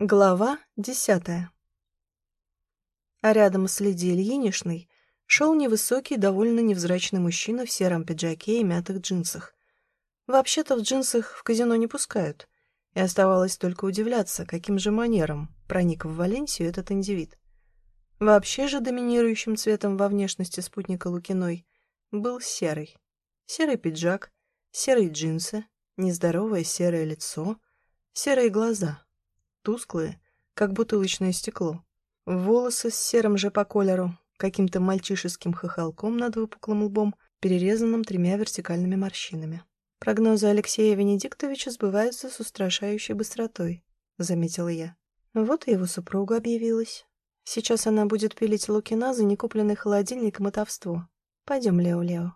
Глава десятая А рядом с Лидией Ильиничной шел невысокий, довольно невзрачный мужчина в сером пиджаке и мятых джинсах. Вообще-то в джинсах в казино не пускают, и оставалось только удивляться, каким же манером проник в Валенсию этот индивид. Вообще же доминирующим цветом во внешности спутника Лукиной был серый. Серый пиджак, серые джинсы, нездоровое серое лицо, серые глаза — тусклые, как бутылочное стекло. Волосы с серым же по колеру, каким-то мальчишеским хохолком над выпуклым лбом, перерезанным тремя вертикальными морщинами. Прогнозы Алексея Венедиктовича сбываются с устрашающей быстротой, заметила я. Вот и его супруга объявилась. Сейчас она будет пилить Лукина за некупленный холодильник и мотовство. Пойдем, Лео-Лео.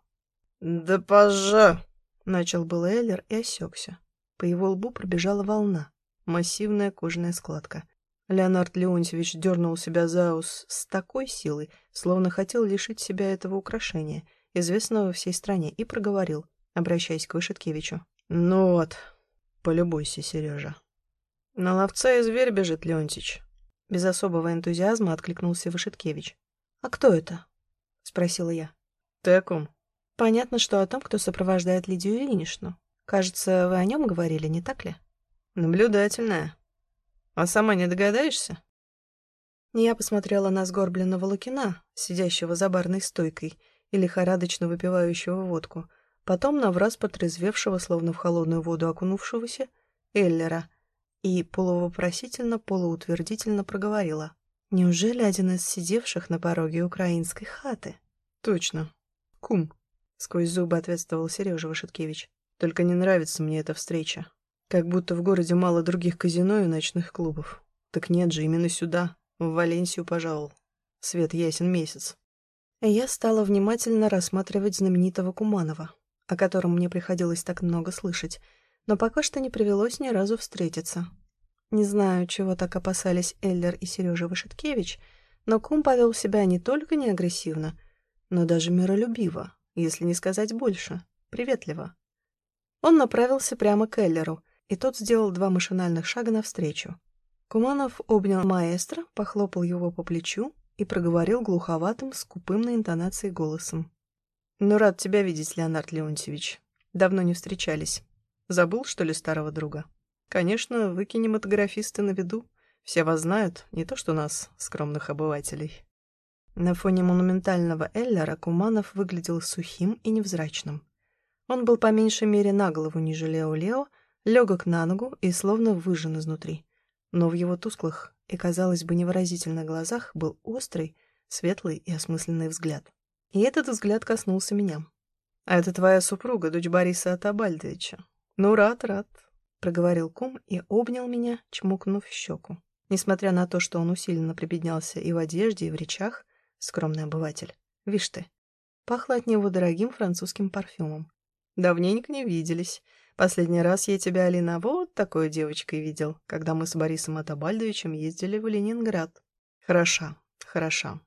«Да пожа!» — начал был Эллер и осекся. По его лбу пробежала волна массивная кожаная складка. Леонард Леонтьевич дернул себя за ус с такой силой, словно хотел лишить себя этого украшения, известного всей стране, и проговорил, обращаясь к Вышеткевичу. «Ну вот, полюбуйся, Сережа». «На ловца и зверь бежит, Леонтич». Без особого энтузиазма откликнулся Вышеткевич. «А кто это?» — спросила я. «Ты о ком?» «Понятно, что о том, кто сопровождает Лидию Ильиничну. Кажется, вы о нем говорили, не так ли?» Наблюдательная. А сама не догадаешься? Я посмотрела на сгорбленного Лукина, сидящего за барной стойкой и лихорадочно выпивающего водку, потом на враз потрезвевшего, словно в холодную воду окунувшегося, Эллера, и полувопросительно, полуутвердительно проговорила. «Неужели один из сидевших на пороге украинской хаты?» «Точно. Кум», — сквозь зубы ответствовал Сережа Вашиткевич. «Только не нравится мне эта встреча. Как будто в городе мало других казино и ночных клубов. Так нет же, именно сюда, в Валенсию пожаловал. Свет ясен месяц. Я стала внимательно рассматривать знаменитого Куманова, о котором мне приходилось так много слышать, но пока что не привелось ни разу встретиться. Не знаю, чего так опасались Эллер и Сережа Вашиткевич, но Кум повел себя не только не агрессивно, но даже миролюбиво, если не сказать больше, приветливо. Он направился прямо к Эллеру — и тот сделал два машинальных шага навстречу. Куманов обнял маэстро, похлопал его по плечу и проговорил глуховатым, скупым на интонации голосом. «Ну, рад тебя видеть, Леонард Леонтьевич. Давно не встречались. Забыл, что ли, старого друга? Конечно, вы кинематографисты на виду. Все вас знают, не то что нас, скромных обывателей». На фоне монументального Эллера Куманов выглядел сухим и невзрачным. Он был по меньшей мере на голову ниже Лео-Лео, легок на ногу и словно выжжен изнутри. Но в его тусклых и, казалось бы, невыразительных глазах был острый, светлый и осмысленный взгляд. И этот взгляд коснулся меня. «А это твоя супруга, дочь Бориса Атабальдовича. Ну, рад, рад», — проговорил кум и обнял меня, чмокнув в щеку. Несмотря на то, что он усиленно прибеднялся и в одежде, и в речах, скромный обыватель. Вишь ты, пахло от него дорогим французским парфюмом. Давненько не виделись. Последний раз я тебя, Алина, вот такой девочкой видел, когда мы с Борисом Атабальдовичем ездили в Ленинград. Хороша, хороша.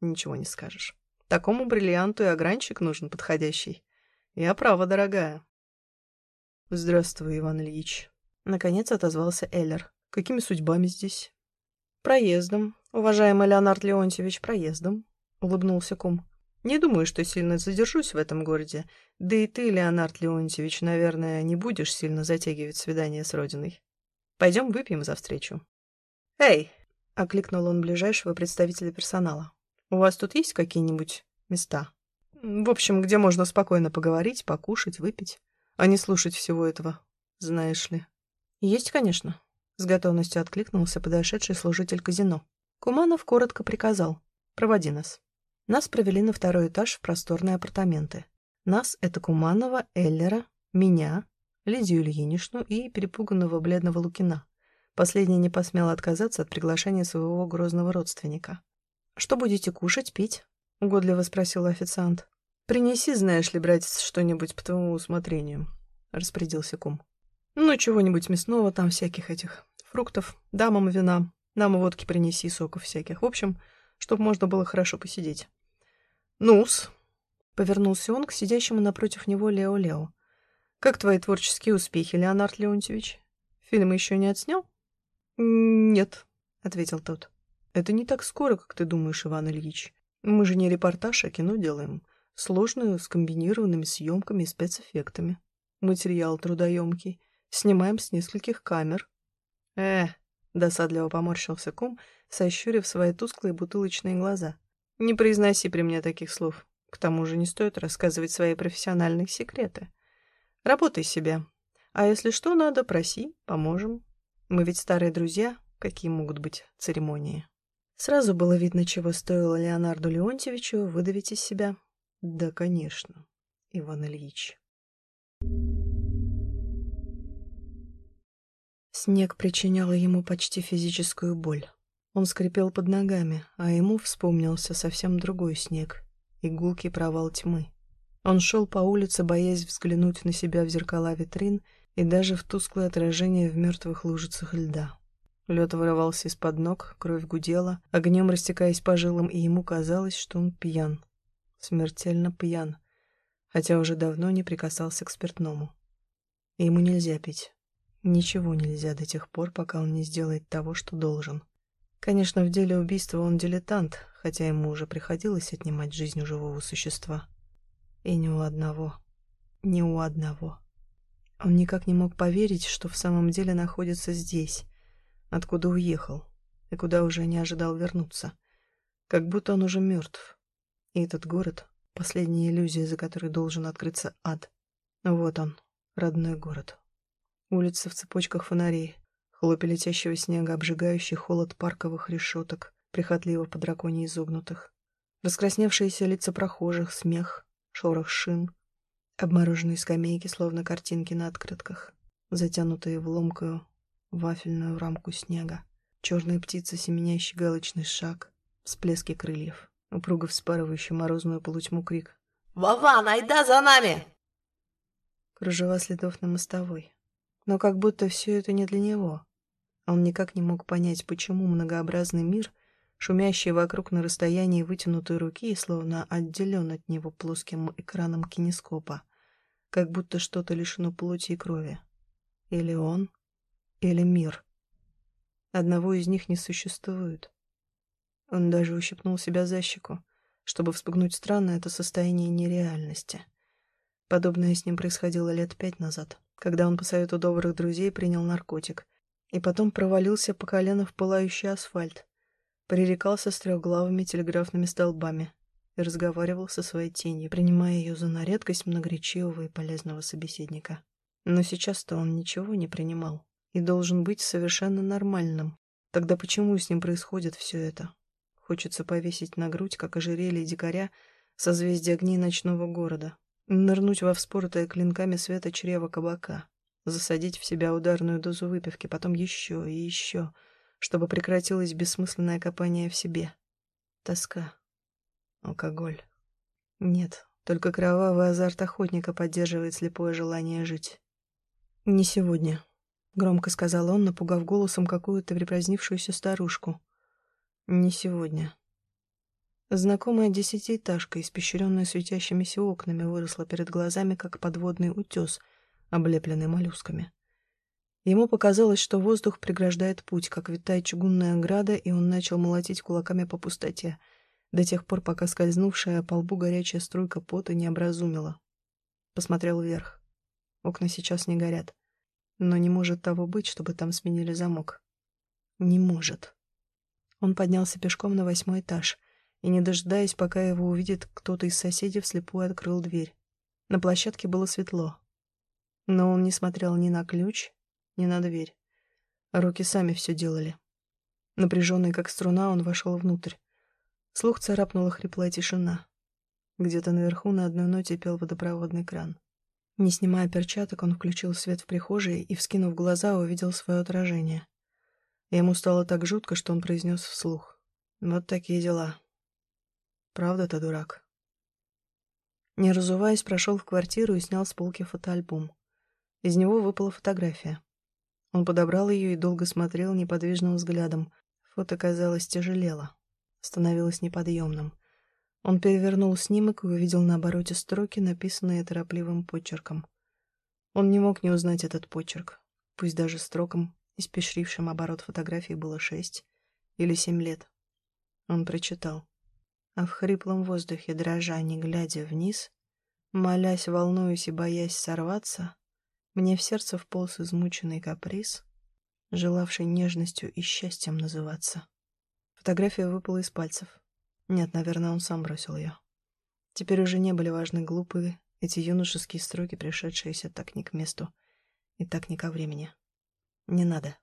Ничего не скажешь. Такому бриллианту и огранчик нужен подходящий. Я права, дорогая. Здравствуй, Иван Ильич. Наконец отозвался Эллер. Какими судьбами здесь? Проездом, уважаемый Леонард Леонтьевич, проездом, улыбнулся кум. Не думаю, что сильно задержусь в этом городе. Да и ты, Леонард Леонтьевич, наверное, не будешь сильно затягивать свидание с родиной. Пойдем выпьем за встречу. «Эй!» — окликнул он ближайшего представителя персонала. «У вас тут есть какие-нибудь места? В общем, где можно спокойно поговорить, покушать, выпить, а не слушать всего этого, знаешь ли?» «Есть, конечно», — с готовностью откликнулся подошедший служитель казино. Куманов коротко приказал. «Проводи нас». Нас провели на второй этаж в просторные апартаменты. Нас — это Куманова, Эллера, меня, Лидию Ильиничну и перепуганного бледного Лукина. Последний не посмел отказаться от приглашения своего грозного родственника. «Что будете кушать, пить?» — угодливо спросил официант. «Принеси, знаешь ли, братец, что-нибудь по твоему усмотрению», — распорядился кум. «Ну, чего-нибудь мясного там, всяких этих фруктов, дамам вина, нам водки принеси, соков всяких. В общем, чтобы можно было хорошо посидеть». «Ну-с», — повернулся он к сидящему напротив него Лео-Лео. «Как твои творческие успехи, Леонард Леонтьевич? Фильм еще не отснял?» «Нет», — ответил тот. «Это не так скоро, как ты думаешь, Иван Ильич. Мы же не репортаж, а кино делаем. Сложную, с комбинированными съемками и спецэффектами. Материал трудоемкий. Снимаем с нескольких камер». «Э, Досадливо поморщился кум, сощурив свои тусклые бутылочные глаза. «Не произноси при мне таких слов. К тому же не стоит рассказывать свои профессиональные секреты. Работай себе. А если что надо, проси, поможем. Мы ведь старые друзья, какие могут быть церемонии?» Сразу было видно, чего стоило Леонарду Леонтьевичу выдавить из себя. «Да, конечно, Иван Ильич». Снег причинял ему почти физическую боль. Он скрипел под ногами, а ему вспомнился совсем другой снег — игулкий провал тьмы. Он шел по улице, боясь взглянуть на себя в зеркала витрин и даже в тусклое отражение в мертвых лужицах льда. Лед вырывался из-под ног, кровь гудела, огнем растекаясь по жилам, и ему казалось, что он пьян. Смертельно пьян, хотя уже давно не прикасался к спиртному. И ему нельзя пить. Ничего нельзя до тех пор, пока он не сделает того, что должен. Конечно, в деле убийства он дилетант, хотя ему уже приходилось отнимать жизнь у живого существа. И ни у одного. Ни у одного. Он никак не мог поверить, что в самом деле находится здесь, откуда уехал, и куда уже не ожидал вернуться. Как будто он уже мертв. И этот город — последняя иллюзия, за которой должен открыться ад. Вот он, родной город. Улицы в цепочках фонарей, хлопи летящего снега, обжигающий холод парковых решеток, прихотливо по драконе изогнутых. Раскрасневшиеся лица прохожих, смех, шорох шин, обмороженные скамейки, словно картинки на открытках, затянутые в ломкую вафельную рамку снега, черные птицы, семенящий галочный шаг, всплески крыльев, упруго вспарывающий морозную полутьму крик. «Вова, найда за нами!» Кружева следов на мостовой, но как будто все это не для него. Он никак не мог понять, почему многообразный мир, шумящий вокруг на расстоянии вытянутой руки, словно отделен от него плоским экраном кинескопа, как будто что-то лишено плоти и крови. Или он, или мир. Одного из них не существует. Он даже ущипнул себя за щеку, чтобы вспугнуть странно это состояние нереальности. Подобное с ним происходило лет пять назад когда он по совету добрых друзей принял наркотик, и потом провалился по колено в пылающий асфальт, пререкался с трехглавыми телеграфными столбами и разговаривал со своей тенью, принимая ее за на редкость многоречивого и полезного собеседника. Но сейчас-то он ничего не принимал и должен быть совершенно нормальным. Тогда почему с ним происходит все это? Хочется повесить на грудь, как ожерелье дикаря, созвездие огней ночного города, Нырнуть во вспоротое клинками света чрева кабака. Засадить в себя ударную дозу выпивки, потом еще и еще, чтобы прекратилось бессмысленное копание в себе. Тоска. Алкоголь. Нет, только кровавый азарт охотника поддерживает слепое желание жить. «Не сегодня», — громко сказал он, напугав голосом какую-то припразднившуюся старушку. «Не сегодня». Знакомая десятиэтажка, испещренная светящимися окнами, выросла перед глазами, как подводный утес, облепленный моллюсками. Ему показалось, что воздух преграждает путь, как витая чугунная ограда, и он начал молотить кулаками по пустоте, до тех пор, пока скользнувшая по лбу горячая струйка пота не образумила. Посмотрел вверх. Окна сейчас не горят. Но не может того быть, чтобы там сменили замок. Не может. Он поднялся пешком на восьмой этаж — и, не дожидаясь, пока его увидит кто-то из соседей, вслепую открыл дверь. На площадке было светло. Но он не смотрел ни на ключ, ни на дверь. Руки сами все делали. Напряженный, как струна, он вошел внутрь. Слух царапнула хриплая тишина. Где-то наверху на одной ноте пел водопроводный кран. Не снимая перчаток, он включил свет в прихожей и, вскинув глаза, увидел свое отражение. Ему стало так жутко, что он произнес вслух. «Вот такие дела. Правда ты дурак?» Не разуваясь, прошел в квартиру и снял с полки фотоальбом. Из него выпала фотография. Он подобрал ее и долго смотрел неподвижным взглядом. Фото, казалось, тяжелело. Становилось неподъемным. Он перевернул снимок и увидел на обороте строки, написанные торопливым почерком. Он не мог не узнать этот почерк, пусть даже строком испещрившим оборот фотографии, было шесть или семь лет. Он прочитал. А в хриплом воздухе, дрожа, не глядя вниз, молясь, волнуясь и боясь сорваться, мне в сердце вполз измученный каприз, желавший нежностью и счастьем называться. Фотография выпала из пальцев. Нет, наверное, он сам бросил ее. Теперь уже не были важны глупые, эти юношеские строки, пришедшиеся так не к месту и так не ко времени. Не надо.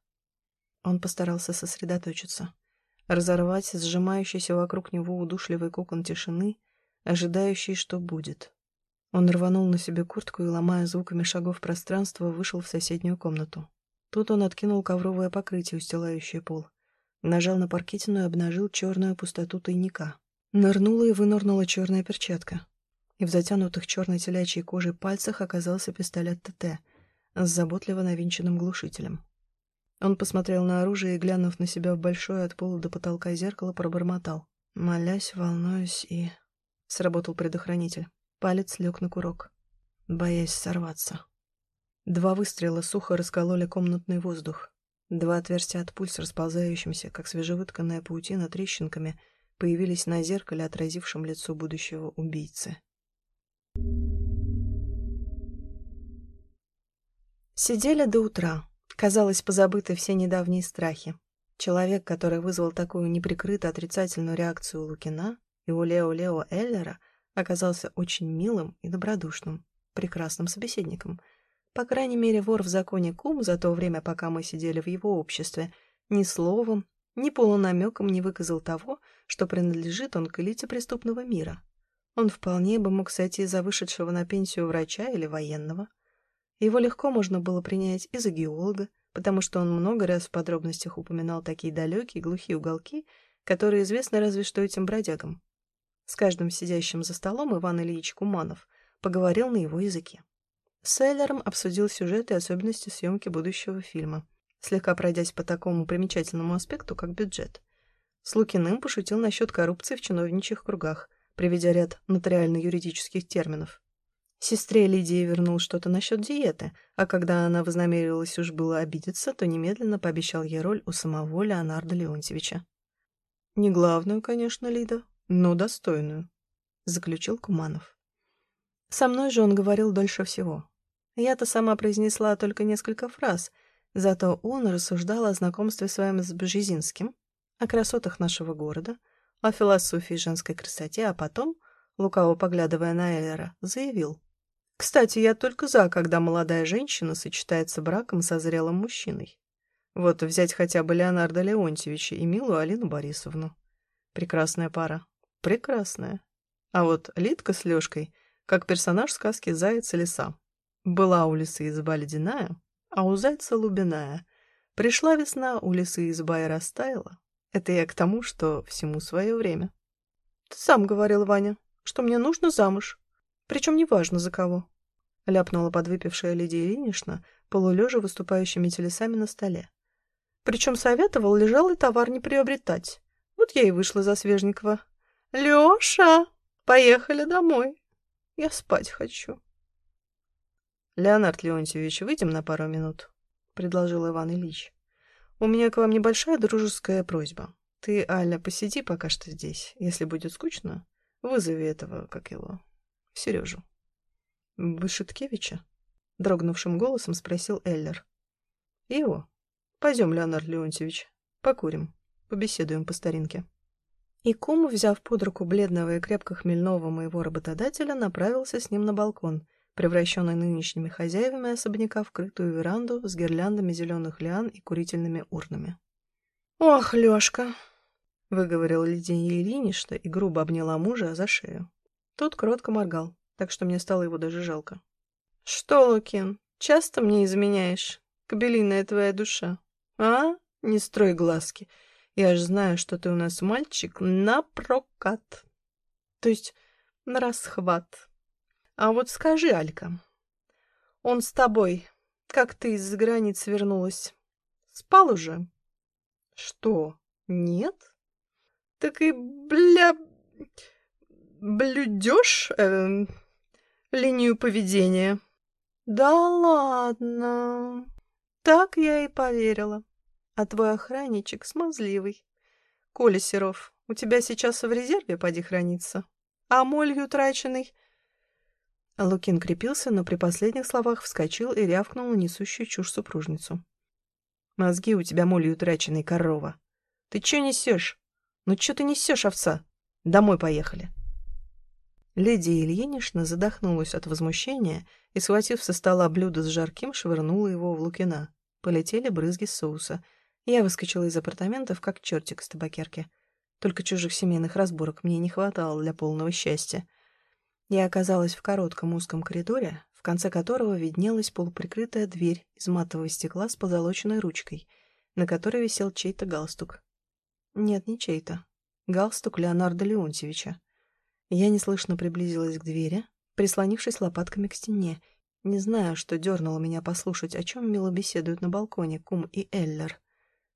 Он постарался сосредоточиться, разорвать сжимающийся вокруг него удушливый кокон тишины, ожидающий, что будет. Он рванул на себе куртку и, ломая звуками шагов пространства, вышел в соседнюю комнату. Тут он откинул ковровое покрытие, устилающее пол. Нажал на паркетину и обнажил черную пустоту тайника. Нырнула и вынырнула черная перчатка. И в затянутых черной телячьей кожей пальцах оказался пистолет ТТ с заботливо навинченным глушителем. Он посмотрел на оружие и, глянув на себя в большое от пола до потолка зеркало, пробормотал. Молясь, волнуюсь и... Сработал предохранитель. Палец лег на курок, боясь сорваться. Два выстрела сухо раскололи комнатный воздух. Два отверстия от пульс, расползающимся, как свежевытканная паутина трещинками, появились на зеркале, отразившем лицо будущего убийцы. Сидели до утра. Казалось, позабыты все недавние страхи. Человек, который вызвал такую неприкрыто отрицательную реакцию у Лукина и у Лео-Лео Эллера, оказался очень милым и добродушным, прекрасным собеседником. По крайней мере, вор в законе Кум за то время, пока мы сидели в его обществе, ни словом, ни полунамеком не выказал того, что принадлежит он к элите преступного мира. Он вполне бы мог сойти за вышедшего на пенсию врача или военного. Его легко можно было принять и за геолога, потому что он много раз в подробностях упоминал такие далекие глухие уголки, которые известны разве что этим бродягам. С каждым сидящим за столом Иван Ильич Куманов поговорил на его языке. С Эйлером обсудил сюжет и особенности съемки будущего фильма, слегка пройдясь по такому примечательному аспекту, как бюджет. С Лукиным пошутил насчет коррупции в чиновничьих кругах, приведя ряд нотариально-юридических терминов. Сестре Лидии вернул что-то насчет диеты, а когда она вознамерилась уж было обидеться, то немедленно пообещал ей роль у самого Леонарда Леонтьевича. Не главную, конечно, Лида, но достойную», — заключил Куманов. «Со мной же он говорил дольше всего. Я-то сама произнесла только несколько фраз, зато он рассуждал о знакомстве с вами с Бжезинским, о красотах нашего города, о философии женской красоте, а потом, лукаво поглядывая на Эллера, заявил. «Кстати, я только за, когда молодая женщина сочетается браком со зрелым мужчиной. Вот взять хотя бы Леонарда Леонтьевича и милую Алину Борисовну. Прекрасная пара. Прекрасная. А вот Литка с Лёшкой, как персонаж сказки «Заяц и лиса». Была у лисы изба ледяная, а у зайца лубиная. Пришла весна, у лисы изба и растаяла. Это я к тому, что всему свое время. Ты сам говорил, Ваня, что мне нужно замуж. Причем неважно за кого. Ляпнула подвыпившая Лидия Ильинична, полулежа выступающими телесами на столе. Причем советовал лежалый товар не приобретать. Вот я и вышла за Свежникова. Лёша, поехали домой. Я спать хочу. Леонард Леонтьевич, выйдем на пару минут, предложил Иван Ильич. У меня к вам небольшая дружеская просьба. Ты, Аля, посиди пока что здесь. Если будет скучно, вызови этого, как его, Сережу. Вышиткевича? Дрогнувшим голосом спросил Эллер. Его. Пойдем, Леонард Леонтьевич, покурим, побеседуем по старинке. И кум, взяв под руку бледного и крепко хмельного моего работодателя, направился с ним на балкон, превращенный нынешними хозяевами особняка в крытую веранду с гирляндами зеленых лиан и курительными урнами. «Ох, Лёшка!» — выговорила Лидия Ильинична и грубо обняла мужа за шею. Тот кротко моргал, так что мне стало его даже жалко. «Что, Лукин, часто мне изменяешь, кобелиная твоя душа? А? Не строй глазки!» Я же знаю, что ты у нас мальчик на прокат. То есть на расхват. А вот скажи, Алька, он с тобой, как ты из-за границ вернулась, спал уже? Что, нет? Так и, бля, блюдешь э, линию поведения? Да ладно. Так я и поверила. А твой охранничек смазливый. Коля Серов, у тебя сейчас в резерве поди хранится. А молью траченный... Лукин крепился, но при последних словах вскочил и рявкнул на несущую чушь супружницу. «Мозги у тебя молью траченный, корова. Ты чё несешь? Ну чё ты несешь, овца? Домой поехали!» Леди Ильинична задохнулась от возмущения и, схватив со стола блюдо с жарким, швырнула его в Лукина. Полетели брызги соуса. Я выскочила из апартаментов, как чертик с табакерки. Только чужих семейных разборок мне не хватало для полного счастья. Я оказалась в коротком узком коридоре, в конце которого виднелась полуприкрытая дверь из матового стекла с позолоченной ручкой, на которой висел чей-то галстук. Нет, не чей-то. Галстук Леонарда Леонтьевича. Я неслышно приблизилась к двери, прислонившись лопатками к стене. Не знаю, что дернуло меня послушать, о чем мило беседуют на балконе Кум и Эллер.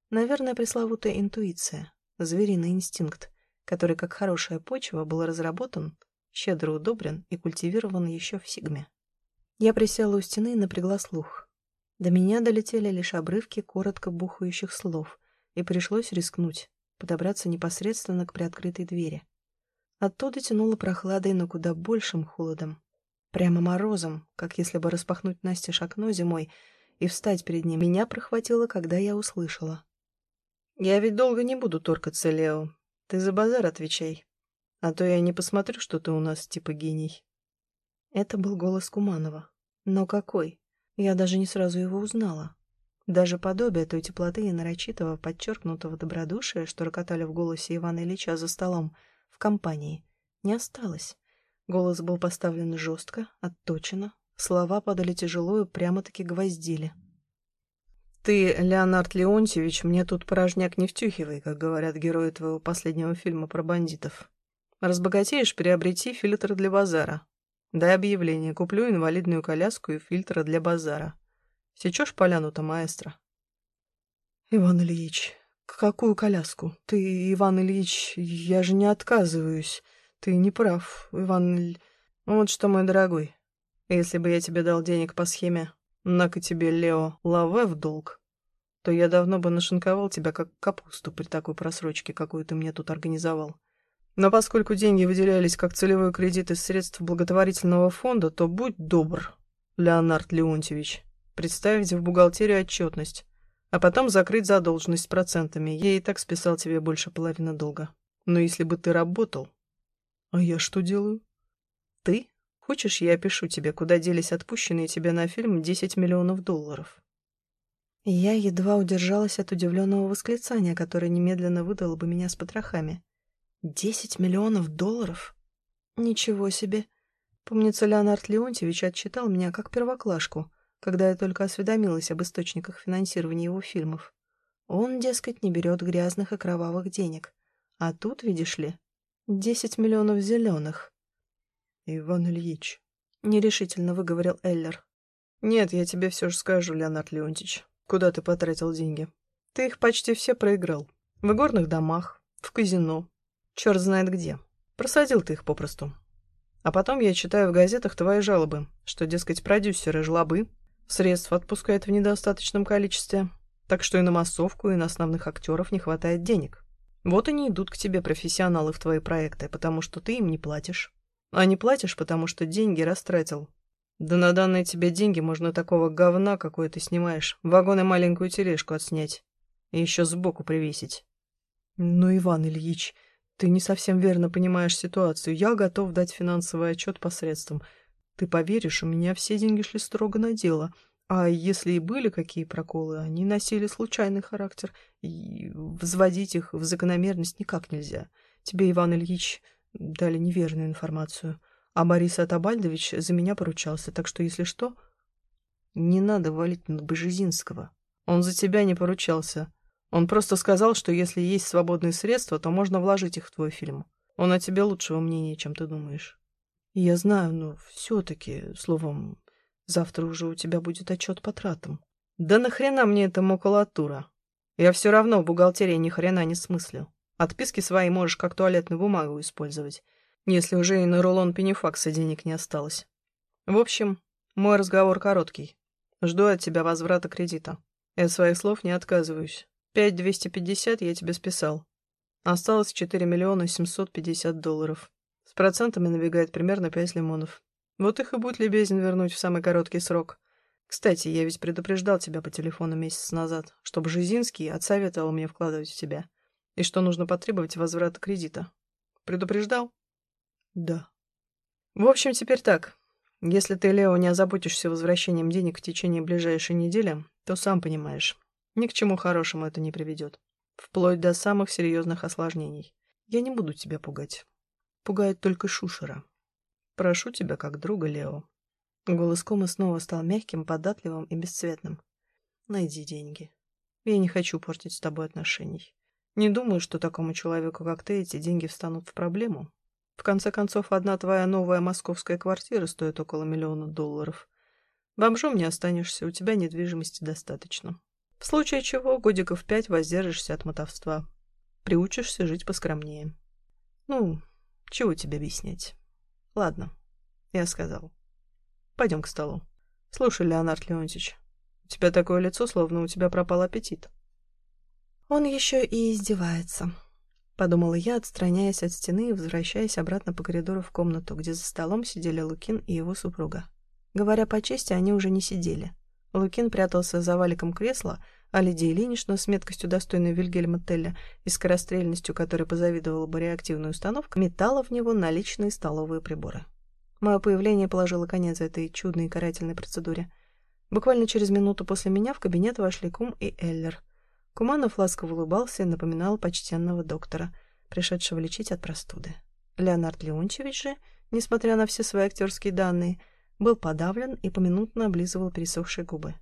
Наверное, пресловутая интуиция, звериный инстинкт, который, как хорошая почва, был разработан, щедро удобрен и культивирован еще в Сигме. Я присела у стены и напрягла слух. До меня долетели лишь обрывки коротко бухающих слов, и пришлось рискнуть, подобраться непосредственно к приоткрытой двери. Оттуда тянуло прохладой, но куда большим холодом. Прямо морозом, как если бы распахнуть Насте окно зимой и встать перед ним. Меня прохватило, когда я услышала. «Я ведь долго не буду торкаться, Лео. Ты за базар отвечай. А то я не посмотрю, что ты у нас типа гений». Это был голос Куманова. Но какой? Я даже не сразу его узнала. Даже подобие той теплоты и нарочитого, подчеркнутого добродушия, что рокотали в голосе Ивана Ильича за столом — компании. Не осталось. Голос был поставлен жестко, отточено. Слова падали тяжело и прямо-таки гвоздили. «Ты, Леонард Леонтьевич, мне тут порожняк не втюхивай, как говорят герои твоего последнего фильма про бандитов. Разбогатеешь, приобрети фильтр для базара. Дай объявление, куплю инвалидную коляску и фильтр для базара. Сечешь поляну-то, маэстро?» «Иван Ильич, «Какую коляску? Ты, Иван Ильич, я же не отказываюсь. Ты не прав, Иван Ильич. Вот что, мой дорогой, если бы я тебе дал денег по схеме «На-ка тебе, Лео, лаве в долг», то я давно бы нашинковал тебя как капусту при такой просрочке, какую ты мне тут организовал. Но поскольку деньги выделялись как целевой кредит из средств благотворительного фонда, то будь добр, Леонард Леонтьевич, представить в бухгалтерию отчетность а потом закрыть задолженность процентами. Я и так списал тебе больше половины долга. Но если бы ты работал... А я что делаю? Ты? Хочешь, я опишу тебе, куда делись отпущенные тебе на фильм 10 миллионов долларов? Я едва удержалась от удивленного восклицания, которое немедленно выдало бы меня с потрохами. «Десять миллионов долларов? Ничего себе!» Помнится, Леонард Леонтьевич отчитал меня как первоклашку — когда я только осведомилась об источниках финансирования его фильмов. Он, дескать, не берет грязных и кровавых денег. А тут, видишь ли, десять миллионов зеленых. «Иван Ильич», — нерешительно выговорил Эллер. «Нет, я тебе все же скажу, Леонард Леонтьевич, куда ты потратил деньги. Ты их почти все проиграл. В игорных домах, в казино, черт знает где. Просадил ты их попросту. А потом я читаю в газетах твои жалобы, что, дескать, продюсеры жлобы, Средств отпускает в недостаточном количестве, так что и на массовку, и на основных актеров не хватает денег. Вот и не идут к тебе профессионалы в твои проекты, потому что ты им не платишь. А не платишь, потому что деньги растратил. Да на данные тебе деньги можно такого говна, какое ты снимаешь, вагон и маленькую тележку отснять. И еще сбоку привесить. Ну, Иван Ильич, ты не совсем верно понимаешь ситуацию. Я готов дать финансовый отчет посредством – ты поверишь, у меня все деньги шли строго на дело. А если и были какие проколы, они носили случайный характер, и взводить их в закономерность никак нельзя. Тебе, Иван Ильич, дали неверную информацию. А Борис Атабальдович за меня поручался, так что, если что, не надо валить на Божезинского. Он за тебя не поручался. Он просто сказал, что если есть свободные средства, то можно вложить их в твой фильм. Он о тебе лучшего мнения, чем ты думаешь. Я знаю, но все-таки, словом, завтра уже у тебя будет отчет по тратам. Да нахрена мне эта макулатура? Я все равно в бухгалтерии ни хрена не смыслю. Отписки свои можешь как туалетную бумагу использовать, если уже и на рулон пенифакса денег не осталось. В общем, мой разговор короткий. Жду от тебя возврата кредита. И от своих слов не отказываюсь. Пять двести пятьдесят я тебе списал. Осталось четыре миллиона семьсот пятьдесят долларов. С процентами набегает примерно пять лимонов. Вот их и будь любезен вернуть в самый короткий срок. Кстати, я ведь предупреждал тебя по телефону месяц назад, чтобы Жизинский отсоветовал мне вкладывать в тебя, и что нужно потребовать возврата кредита. Предупреждал? Да. В общем, теперь так. Если ты, Лео, не озаботишься возвращением денег в течение ближайшей недели, то сам понимаешь, ни к чему хорошему это не приведет. Вплоть до самых серьезных осложнений. Я не буду тебя пугать. Пугает только Шушера. Прошу тебя как друга, Лео. Голос Комы снова стал мягким, податливым и бесцветным. Найди деньги. Я не хочу портить с тобой отношений. Не думаю, что такому человеку, как ты, эти деньги встанут в проблему. В конце концов, одна твоя новая московская квартира стоит около миллиона долларов. Бомжом не останешься, у тебя недвижимости достаточно. В случае чего, годиков пять воздержишься от мотовства. Приучишься жить поскромнее. Ну, чего тебе объяснять? Ладно, я сказал. Пойдем к столу. Слушай, Леонард Леонтьевич, у тебя такое лицо, словно у тебя пропал аппетит. Он еще и издевается подумала я, отстраняясь от стены и возвращаясь обратно по коридору в комнату, где за столом сидели Лукин и его супруга. Говоря по чести, они уже не сидели. Лукин прятался за валиком кресла, а Лидия Ильинична с меткостью достойной Вильгельма Телля и скорострельностью, которой позавидовала бы реактивная установка, метала в него наличные столовые приборы. Мое появление положило конец этой чудной карательной процедуре. Буквально через минуту после меня в кабинет вошли Кум и Эллер — Куманов ласково улыбался и напоминал почтенного доктора, пришедшего лечить от простуды. Леонард Леончевич же, несмотря на все свои актерские данные, был подавлен и поминутно облизывал пересохшие губы.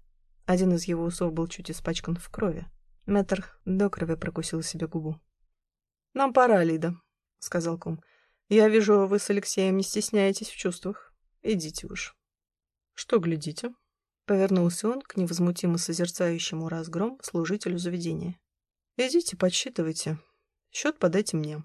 Один из его усов был чуть испачкан в крови. Мэтр до крови прокусил себе губу. «Нам пора, Лида», — сказал кум. «Я вижу, вы с Алексеем не стесняетесь в чувствах. Идите уж». «Что глядите?» Повернулся он к невозмутимо созерцающему разгром служителю заведения. «Идите, подсчитывайте. Счет подайте мне».